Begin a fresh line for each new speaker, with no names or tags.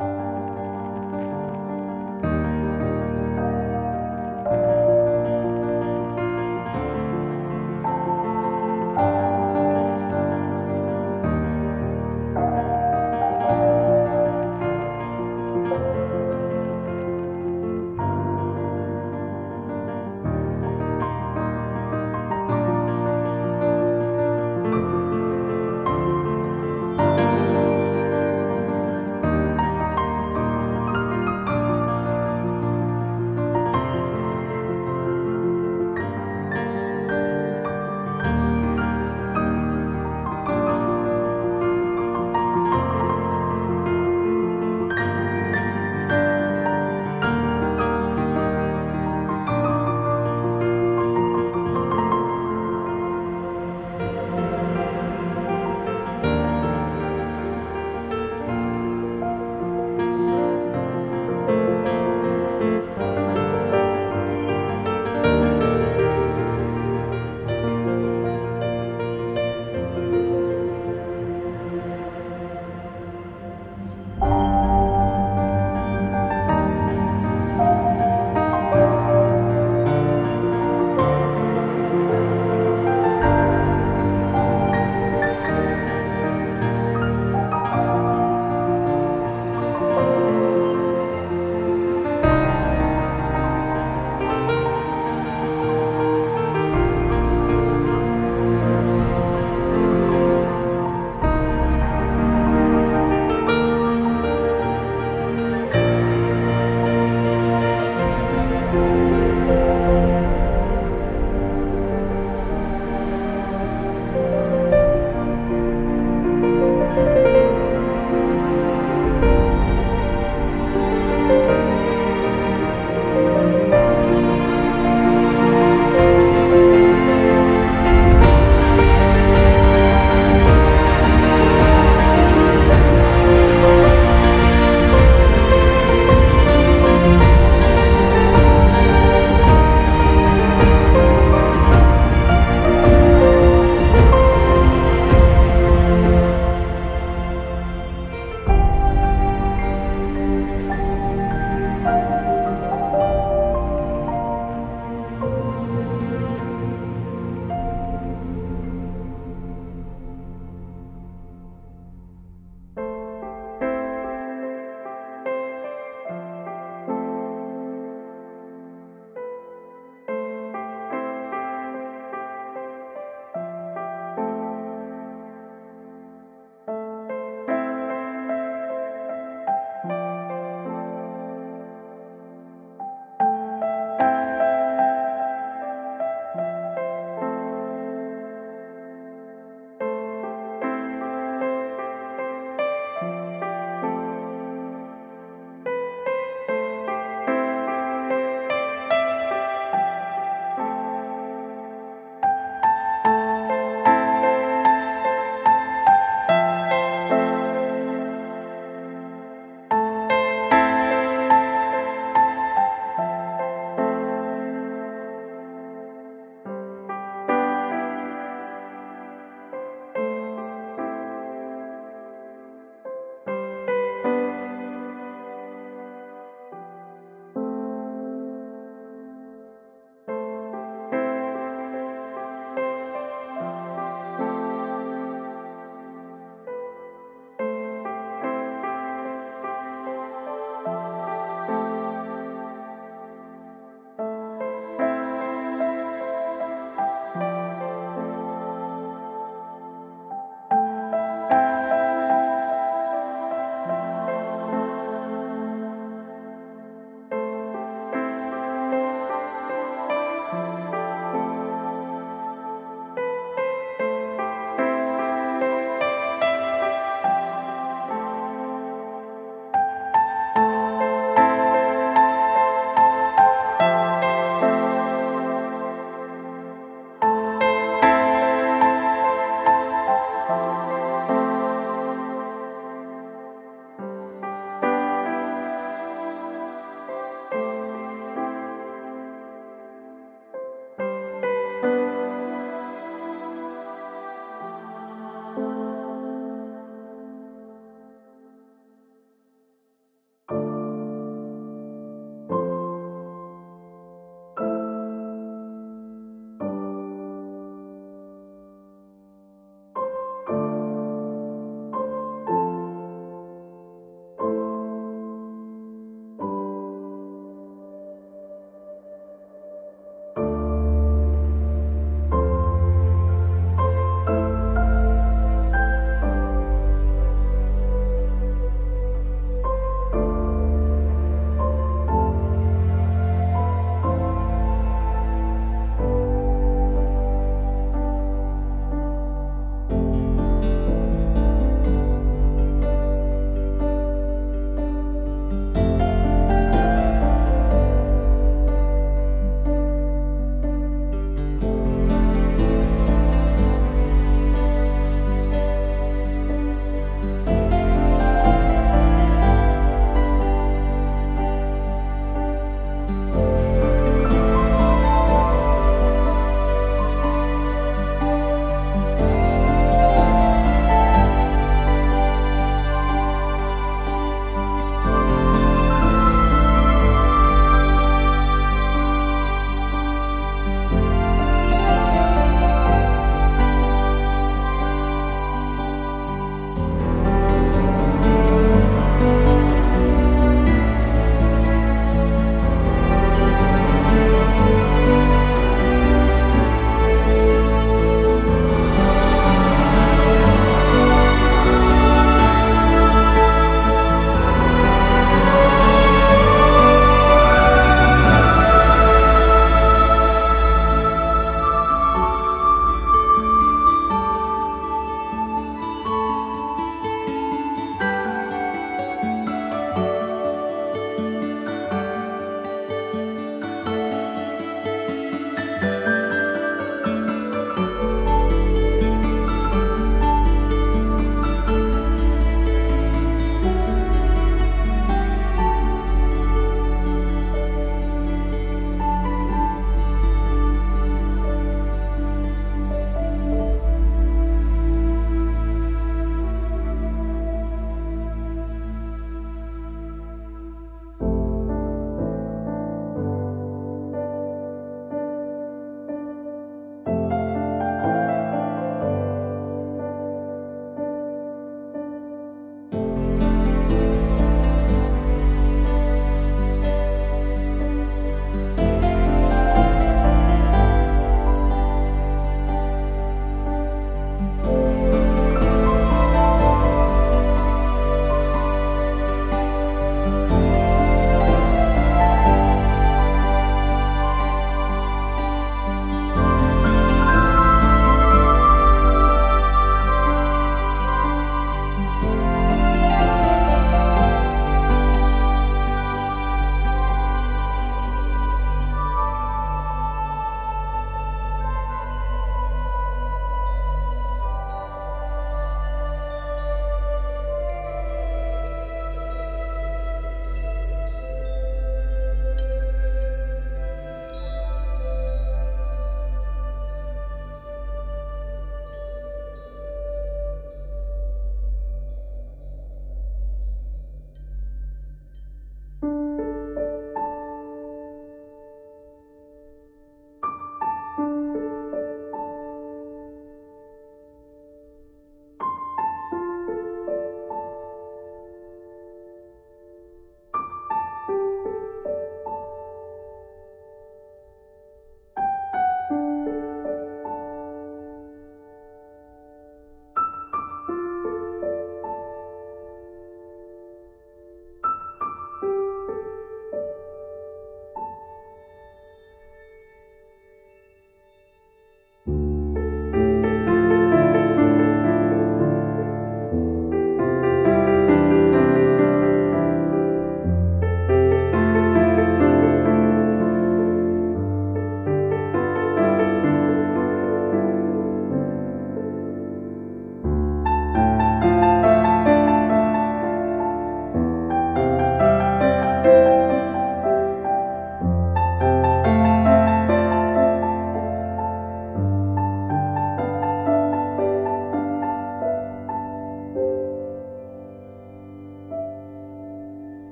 you